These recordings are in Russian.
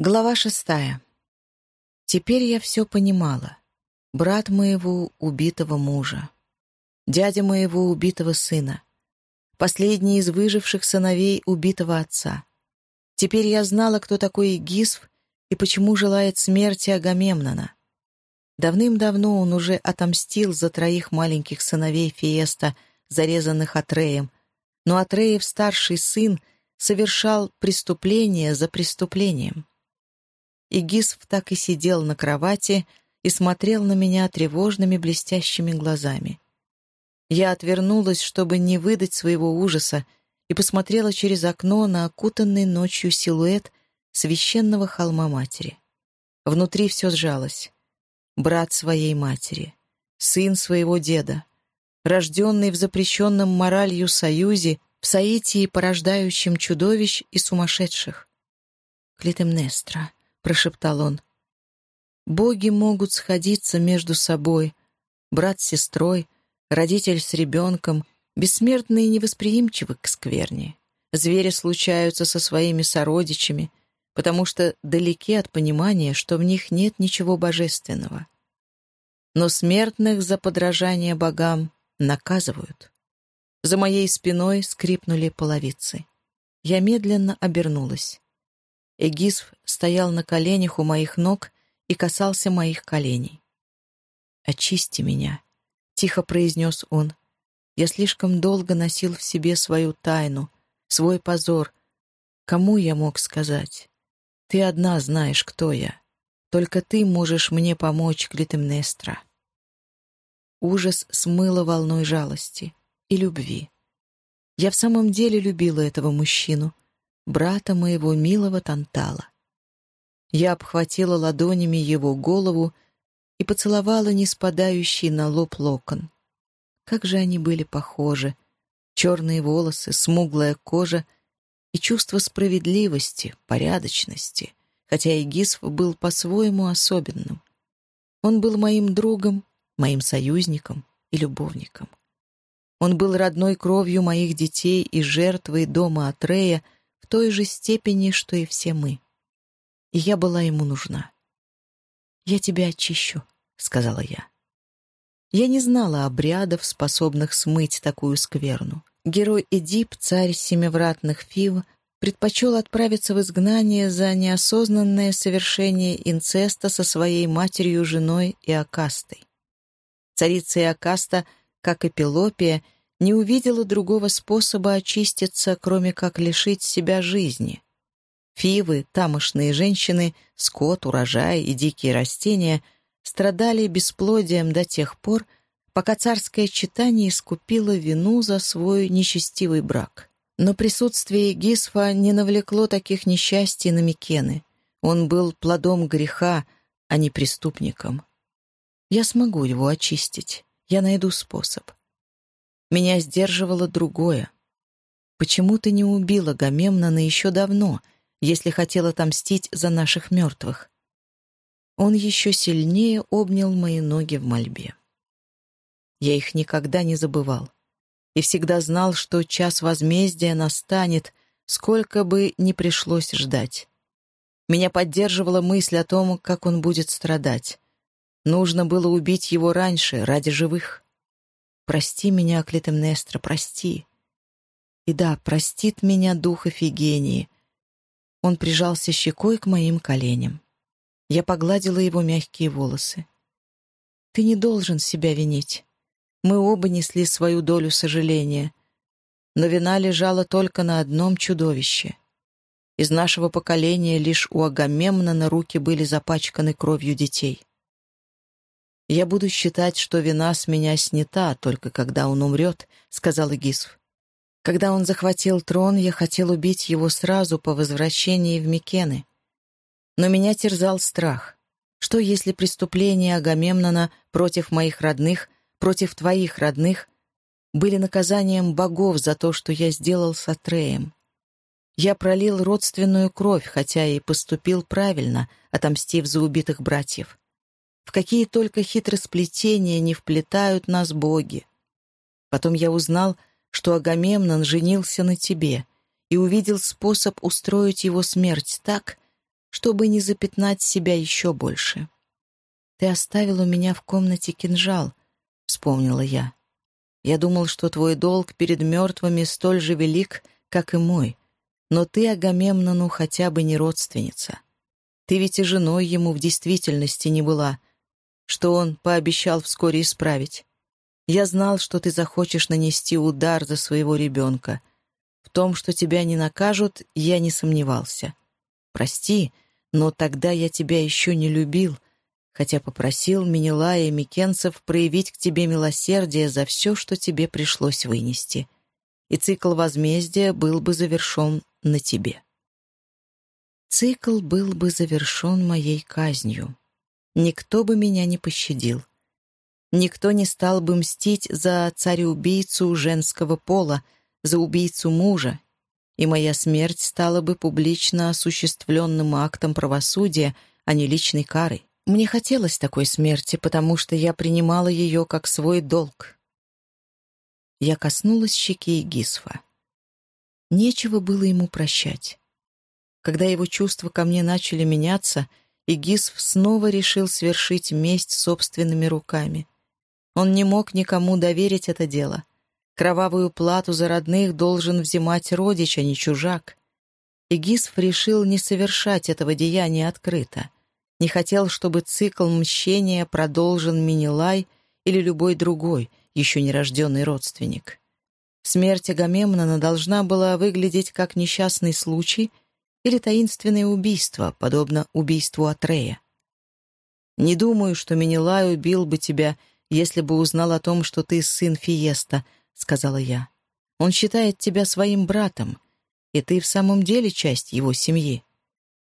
Глава шестая. Теперь я все понимала. Брат моего убитого мужа. Дядя моего убитого сына. Последний из выживших сыновей убитого отца. Теперь я знала, кто такой Гисв и почему желает смерти Агамемнона. Давным-давно он уже отомстил за троих маленьких сыновей Фиеста, зарезанных Атреем, но Атреев старший сын совершал преступление за преступлением и Гисв так и сидел на кровати и смотрел на меня тревожными блестящими глазами. Я отвернулась, чтобы не выдать своего ужаса, и посмотрела через окно на окутанный ночью силуэт священного холма матери. Внутри все сжалось. Брат своей матери, сын своего деда, рожденный в запрещенном моралью союзе, в соитии порождающем чудовищ и сумасшедших. Клитемнестра, прошептал он. «Боги могут сходиться между собой, брат с сестрой, родитель с ребенком, бессмертные невосприимчивы к скверне. Звери случаются со своими сородичами, потому что далеки от понимания, что в них нет ничего божественного. Но смертных за подражание богам наказывают. За моей спиной скрипнули половицы. Я медленно обернулась. Эгисф стоял на коленях у моих ног и касался моих коленей. «Очисти меня», — тихо произнес он. «Я слишком долго носил в себе свою тайну, свой позор. Кому я мог сказать? Ты одна знаешь, кто я. Только ты можешь мне помочь, Клитемнестра». Ужас смыло волной жалости и любви. Я в самом деле любила этого мужчину — брата моего милого Тантала. Я обхватила ладонями его голову и поцеловала не спадающий на лоб локон. Как же они были похожи! Черные волосы, смуглая кожа и чувство справедливости, порядочности, хотя и Гисф был по-своему особенным. Он был моим другом, моим союзником и любовником. Он был родной кровью моих детей и жертвой дома Атрея, в той же степени, что и все мы. И я была ему нужна. «Я тебя очищу», — сказала я. Я не знала обрядов, способных смыть такую скверну. Герой Эдип, царь семивратных Фив, предпочел отправиться в изгнание за неосознанное совершение инцеста со своей матерью-женой Иокастой. Царица Иокаста, как и Пелопия, не увидела другого способа очиститься, кроме как лишить себя жизни. Фивы, тамошные женщины, скот, урожай и дикие растения страдали бесплодием до тех пор, пока царское читание искупило вину за свой нечестивый брак. Но присутствие Гисфа не навлекло таких несчастий на Микены. Он был плодом греха, а не преступником. Я смогу его очистить. Я найду способ. Меня сдерживало другое. Почему ты не убила Гамемнона еще давно, если хотела отомстить за наших мертвых? Он еще сильнее обнял мои ноги в мольбе. Я их никогда не забывал и всегда знал, что час возмездия настанет, сколько бы ни пришлось ждать. Меня поддерживала мысль о том, как он будет страдать. Нужно было убить его раньше, ради живых. Прости меня, Клитемнестра, прости. И да, простит меня дух Эфигении. Он прижался щекой к моим коленям. Я погладила его мягкие волосы. Ты не должен себя винить. Мы оба несли свою долю сожаления. Но вина лежала только на одном чудовище. Из нашего поколения лишь у Агамемнона руки были запачканы кровью детей. «Я буду считать, что вина с меня снята, только когда он умрет», — сказал Игисф. «Когда он захватил трон, я хотел убить его сразу по возвращении в Микены. Но меня терзал страх. Что, если преступления Агамемнона против моих родных, против твоих родных, были наказанием богов за то, что я сделал с Атреем? Я пролил родственную кровь, хотя и поступил правильно, отомстив за убитых братьев. В какие только хитросплетения не вплетают нас боги. Потом я узнал, что Агамемнон женился на тебе и увидел способ устроить его смерть так, чтобы не запятнать себя еще больше. «Ты оставил у меня в комнате кинжал», — вспомнила я. «Я думал, что твой долг перед мертвыми столь же велик, как и мой, но ты Агамемнону хотя бы не родственница. Ты ведь и женой ему в действительности не была, что он пообещал вскоре исправить. Я знал, что ты захочешь нанести удар за своего ребенка. В том, что тебя не накажут, я не сомневался. Прости, но тогда я тебя еще не любил, хотя попросил Менелая и Микенцев проявить к тебе милосердие за все, что тебе пришлось вынести. И цикл возмездия был бы завершен на тебе. Цикл был бы завершен моей казнью. Никто бы меня не пощадил. Никто не стал бы мстить за цареубийцу женского пола, за убийцу мужа, и моя смерть стала бы публично осуществленным актом правосудия, а не личной карой. Мне хотелось такой смерти, потому что я принимала ее как свой долг. Я коснулась щеки Гисфа. Нечего было ему прощать. Когда его чувства ко мне начали меняться, Игисф снова решил свершить месть собственными руками. Он не мог никому доверить это дело. Кровавую плату за родных должен взимать родич, а не чужак. Игисф решил не совершать этого деяния открыто. Не хотел, чтобы цикл мщения продолжен Минилай или любой другой, еще нерожденный родственник. Смерть Агамемнона должна была выглядеть как несчастный случай или таинственное убийство, подобно убийству Атрея. «Не думаю, что Менелай убил бы тебя, если бы узнал о том, что ты сын Фиеста», — сказала я. «Он считает тебя своим братом, и ты в самом деле часть его семьи.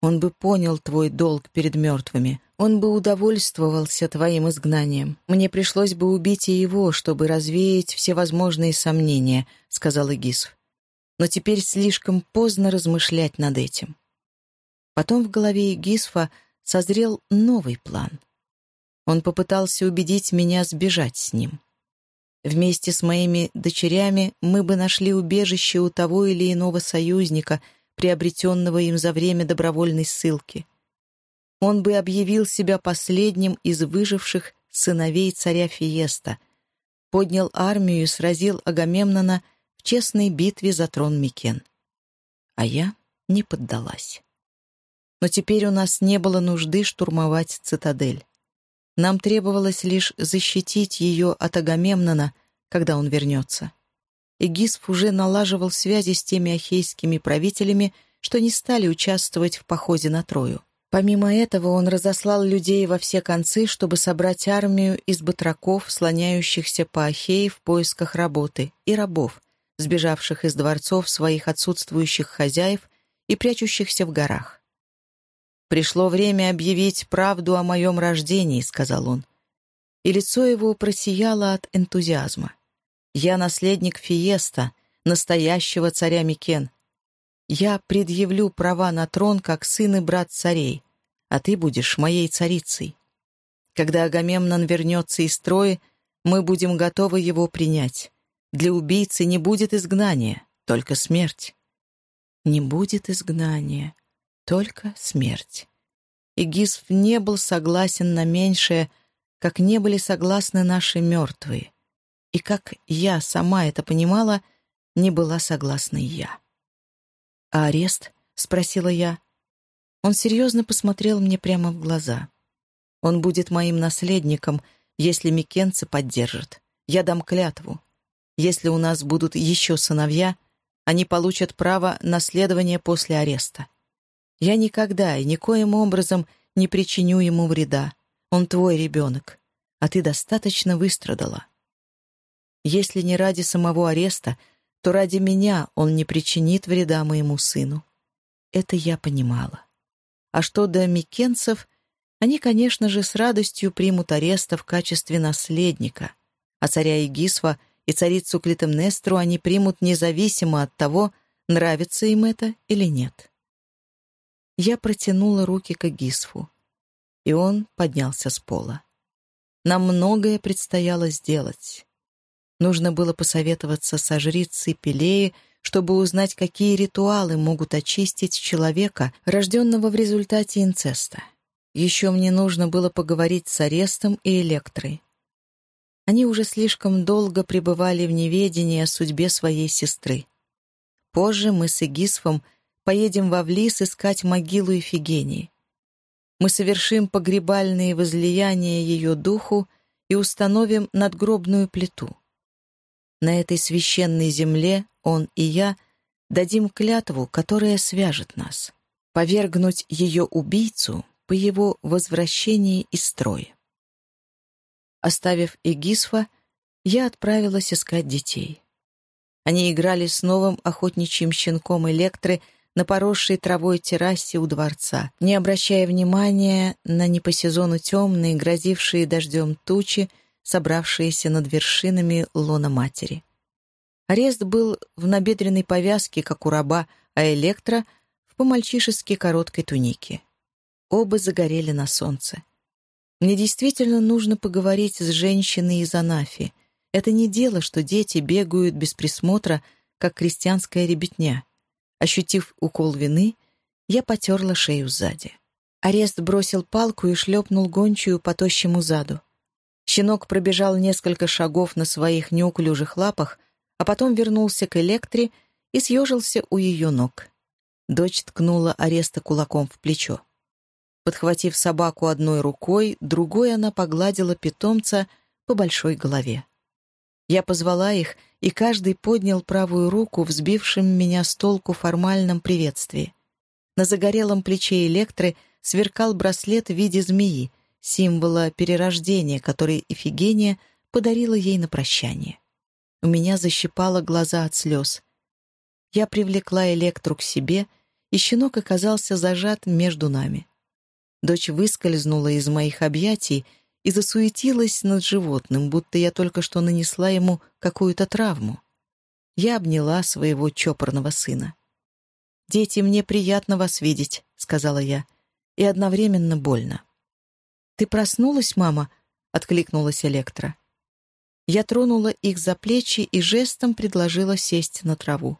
Он бы понял твой долг перед мертвыми, он бы удовольствовался твоим изгнанием. Мне пришлось бы убить и его, чтобы развеять все возможные сомнения», — сказал Игисов. «Но теперь слишком поздно размышлять над этим». Потом в голове Игисфа созрел новый план. Он попытался убедить меня сбежать с ним. Вместе с моими дочерями мы бы нашли убежище у того или иного союзника, приобретенного им за время добровольной ссылки он бы объявил себя последним из выживших сыновей царя Фиеста, поднял армию и сразил Агамемнона в честной битве за трон Микен. А я не поддалась. Но теперь у нас не было нужды штурмовать цитадель. Нам требовалось лишь защитить ее от Агамемнона, когда он вернется. Эгисф уже налаживал связи с теми ахейскими правителями, что не стали участвовать в походе на Трою. Помимо этого он разослал людей во все концы, чтобы собрать армию из батраков, слоняющихся по Ахее в поисках работы, и рабов, сбежавших из дворцов своих отсутствующих хозяев и прячущихся в горах. «Пришло время объявить правду о моем рождении», — сказал он. И лицо его просияло от энтузиазма. «Я наследник Фиеста, настоящего царя Микен, я предъявлю права на трон как сын и брат царей, а ты будешь моей царицей. Когда Агамемнон вернется из строя, мы будем готовы его принять. Для убийцы не будет изгнания, только смерть. Не будет изгнания, только смерть. И Гисф не был согласен на меньшее, как не были согласны наши мертвые. И как я сама это понимала, не была согласна я. «А арест?» — спросила я. Он серьезно посмотрел мне прямо в глаза. «Он будет моим наследником, если Микенцы поддержат. Я дам клятву. Если у нас будут еще сыновья, они получат право наследования после ареста. Я никогда и никоим образом не причиню ему вреда. Он твой ребенок, а ты достаточно выстрадала. Если не ради самого ареста, то ради меня он не причинит вреда моему сыну. Это я понимала. А что до микенцев, они, конечно же, с радостью примут ареста в качестве наследника, а царя Игисва и царицу Клитемнестру они примут независимо от того, нравится им это или нет. Я протянула руки к Игисфу, и он поднялся с пола. Нам многое предстояло сделать. Нужно было посоветоваться со жрицей Пелеи, чтобы узнать, какие ритуалы могут очистить человека, рожденного в результате инцеста. Еще мне нужно было поговорить с Арестом и Электрой. Они уже слишком долго пребывали в неведении о судьбе своей сестры. Позже мы с Эгисфом поедем во Влис искать могилу Ифигении. Мы совершим погребальные возлияния ее духу и установим надгробную плиту. На этой священной земле он и я дадим клятву, которая свяжет нас, повергнуть ее убийцу по его возвращении из строя. Оставив Эгисфа, я отправилась искать детей. Они играли с новым охотничьим щенком Электры на поросшей травой террасе у дворца, не обращая внимания на не по сезону темные, грозившие дождем тучи, собравшиеся над вершинами лона матери. Арест был в набедренной повязке, как у раба, а Электра — в помальчишески короткой тунике. Оба загорели на солнце. Мне действительно нужно поговорить с женщиной из Анафи. Это не дело, что дети бегают без присмотра, как крестьянская ребятня. Ощутив укол вины, я потерла шею сзади. Арест бросил палку и шлепнул гончую по тощему заду. Щенок пробежал несколько шагов на своих неуклюжих лапах, а потом вернулся к Электре и съежился у ее ног. Дочь ткнула Ареста кулаком в плечо. Подхватив собаку одной рукой, другой она погладила питомца по большой голове. Я позвала их, и каждый поднял правую руку, взбившим меня с толку формальном приветствии. На загорелом плече Электры сверкал браслет в виде змеи, символа перерождения, который Эфигения подарила ей на прощание. У меня защипало глаза от слез. Я привлекла Электру к себе, и щенок оказался зажат между нами. Дочь выскользнула из моих объятий и засуетилась над животным, будто я только что нанесла ему какую-то травму. Я обняла своего чопорного сына. «Дети, мне приятно вас видеть», — сказала я, — «и одновременно больно». «Ты проснулась, мама?» — откликнулась Электра. Я тронула их за плечи и жестом предложила сесть на траву.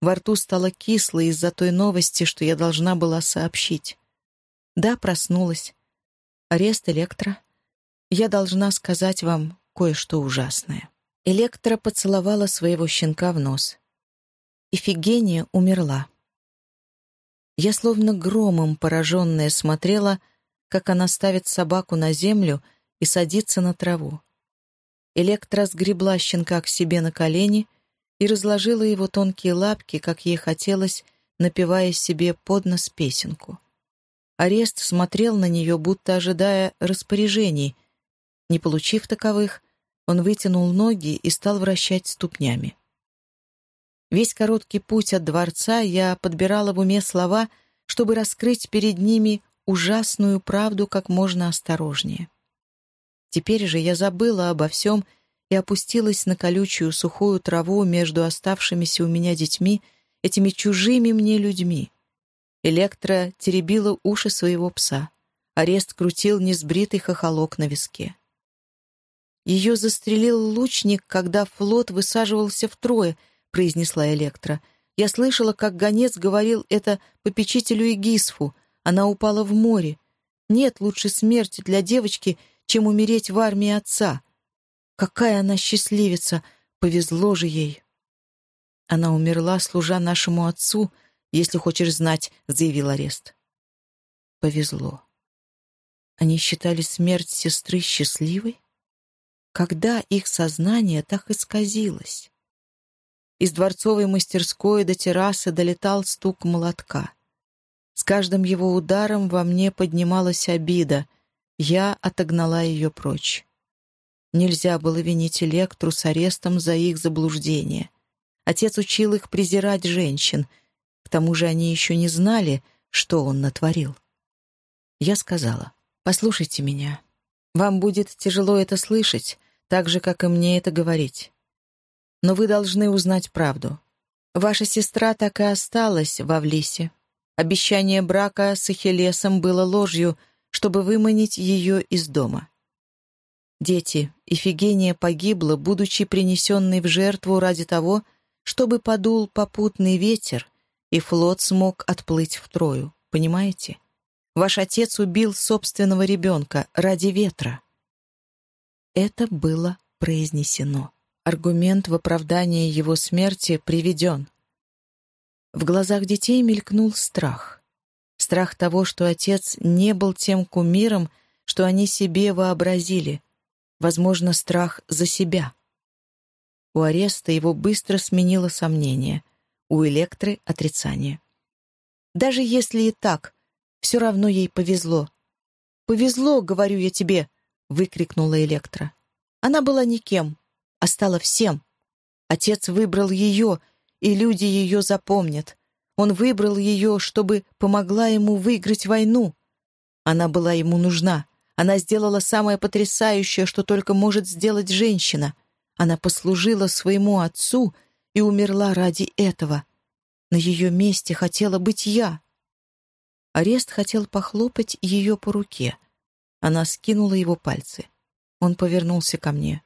Во рту стало кисло из-за той новости, что я должна была сообщить. Да, проснулась. Арест Электра. Я должна сказать вам кое-что ужасное. Электра поцеловала своего щенка в нос. Ифигения умерла. Я словно громом пораженная смотрела, как она ставит собаку на землю и садится на траву. Электра сгребла щенка к себе на колени и разложила его тонкие лапки, как ей хотелось, напевая себе под нос песенку. Арест смотрел на нее, будто ожидая распоряжений. Не получив таковых, он вытянул ноги и стал вращать ступнями. Весь короткий путь от дворца я подбирала в уме слова, чтобы раскрыть перед ними ужасную правду как можно осторожнее. Теперь же я забыла обо всем и опустилась на колючую сухую траву между оставшимися у меня детьми, этими чужими мне людьми. Электра теребила уши своего пса. Арест крутил несбритый хохолок на виске. «Ее застрелил лучник, когда флот высаживался втрое», — произнесла Электра. «Я слышала, как гонец говорил это попечителю Игисфу. Она упала в море. Нет лучше смерти для девочки, чем умереть в армии отца. Какая она счастливица! Повезло же ей!» Она умерла, служа нашему отцу — если хочешь знать», — заявил арест. Повезло. Они считали смерть сестры счастливой? Когда их сознание так исказилось? Из дворцовой мастерской до террасы долетал стук молотка. С каждым его ударом во мне поднималась обида. Я отогнала ее прочь. Нельзя было винить Электру с арестом за их заблуждение. Отец учил их презирать женщин — к тому же они еще не знали, что он натворил. Я сказала, «Послушайте меня. Вам будет тяжело это слышать, так же, как и мне это говорить. Но вы должны узнать правду. Ваша сестра так и осталась в Авлисе. Обещание брака с Ахиллесом было ложью, чтобы выманить ее из дома. Дети, Ифигения погибла, будучи принесенной в жертву ради того, чтобы подул попутный ветер, и флот смог отплыть в Трою, понимаете? Ваш отец убил собственного ребенка ради ветра. Это было произнесено. Аргумент в оправдании его смерти приведен. В глазах детей мелькнул страх. Страх того, что отец не был тем кумиром, что они себе вообразили. Возможно, страх за себя. У ареста его быстро сменило сомнение, у Электры — отрицание. Даже если и так, все равно ей повезло. «Повезло, говорю я тебе!» — выкрикнула Электра. Она была никем, а стала всем. Отец выбрал ее, и люди ее запомнят. Он выбрал ее, чтобы помогла ему выиграть войну. Она была ему нужна. Она сделала самое потрясающее, что только может сделать женщина — она послужила своему отцу и умерла ради этого. На ее месте хотела быть я. Арест хотел похлопать ее по руке. Она скинула его пальцы. Он повернулся ко мне.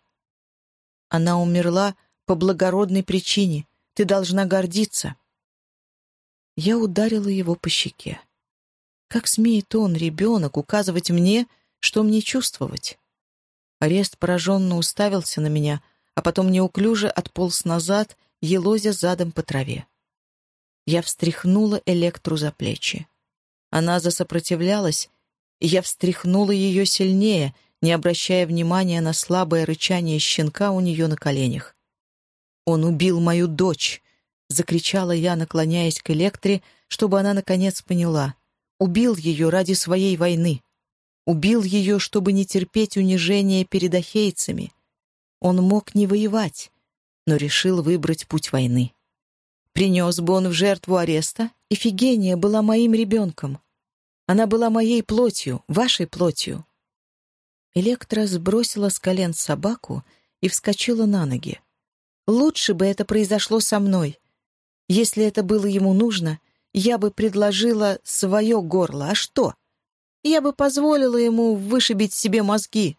Она умерла по благородной причине. Ты должна гордиться. Я ударила его по щеке. Как смеет он, ребенок, указывать мне, что мне чувствовать? Арест пораженно уставился на меня, а потом неуклюже отполз назад, елозя задом по траве. Я встряхнула Электру за плечи. Она засопротивлялась, и я встряхнула ее сильнее, не обращая внимания на слабое рычание щенка у нее на коленях. «Он убил мою дочь!» — закричала я, наклоняясь к Электре, чтобы она наконец поняла. «Убил ее ради своей войны. Убил ее, чтобы не терпеть унижения перед ахейцами. Он мог не воевать, но решил выбрать путь войны. Принес бы он в жертву ареста, Ифигения была моим ребенком. Она была моей плотью, вашей плотью. Электра сбросила с колен собаку и вскочила на ноги. Лучше бы это произошло со мной. Если это было ему нужно, я бы предложила свое горло. А что? Я бы позволила ему вышибить себе мозги.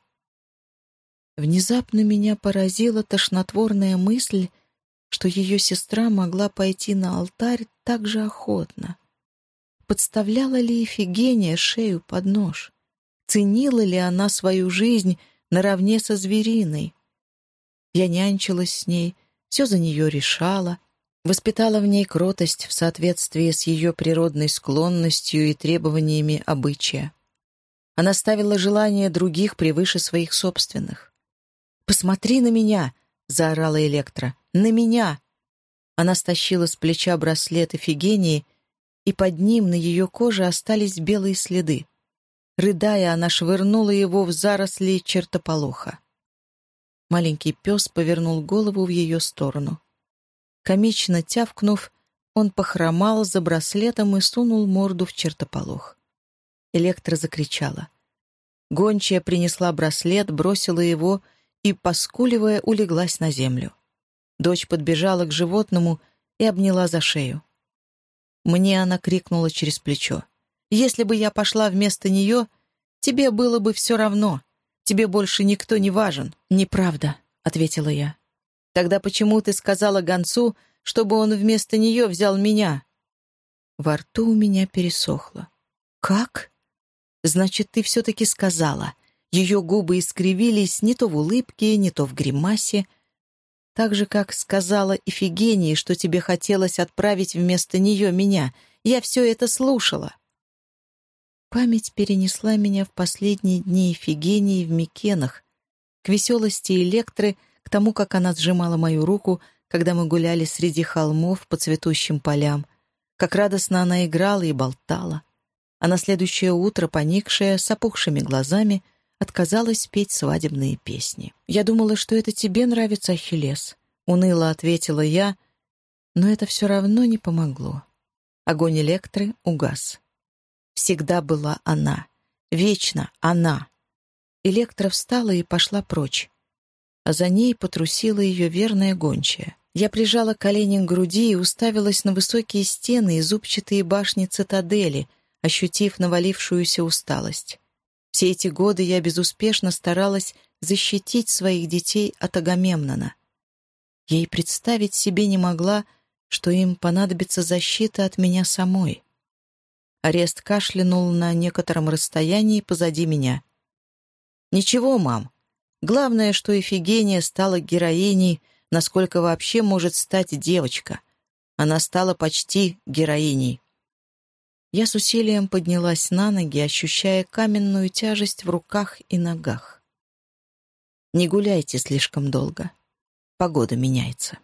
Внезапно меня поразила тошнотворная мысль, что ее сестра могла пойти на алтарь так же охотно. Подставляла ли Ефигения шею под нож? Ценила ли она свою жизнь наравне со звериной? Я нянчилась с ней, все за нее решала, воспитала в ней кротость в соответствии с ее природной склонностью и требованиями обычая. Она ставила желания других превыше своих собственных. «Посмотри на меня!» — заорала Электра. «На меня!» Она стащила с плеча браслет Эфигении, и под ним на ее коже остались белые следы. Рыдая, она швырнула его в заросли чертополоха. Маленький пес повернул голову в ее сторону. Комично тявкнув, он похромал за браслетом и сунул морду в чертополох. Электра закричала. Гончая принесла браслет, бросила его и, поскуливая, улеглась на землю. Дочь подбежала к животному и обняла за шею. Мне она крикнула через плечо. «Если бы я пошла вместо нее, тебе было бы все равно. Тебе больше никто не важен». «Неправда», — ответила я. «Тогда почему ты сказала гонцу, чтобы он вместо нее взял меня?» Во рту у меня пересохло. «Как?» «Значит, ты все-таки сказала. Ее губы искривились не то в улыбке, не то в гримасе. Так же, как сказала Ифигении, что тебе хотелось отправить вместо нее меня. Я все это слушала. Память перенесла меня в последние дни Ифигении в Микенах, к веселости Электры, к тому, как она сжимала мою руку, когда мы гуляли среди холмов по цветущим полям, как радостно она играла и болтала. А на следующее утро, поникшая, с опухшими глазами, отказалась петь свадебные песни. «Я думала, что это тебе нравится, Ахиллес», — уныло ответила я, но это все равно не помогло. Огонь электры угас. Всегда была она. Вечно она. Электра встала и пошла прочь. А за ней потрусила ее верная гончая. Я прижала колени к груди и уставилась на высокие стены и зубчатые башни цитадели, ощутив навалившуюся усталость. Все эти годы я безуспешно старалась защитить своих детей от Агамемнона. Я и представить себе не могла, что им понадобится защита от меня самой. Арест кашлянул на некотором расстоянии позади меня. «Ничего, мам. Главное, что Эфигения стала героиней, насколько вообще может стать девочка. Она стала почти героиней». Я с усилием поднялась на ноги, ощущая каменную тяжесть в руках и ногах. «Не гуляйте слишком долго. Погода меняется».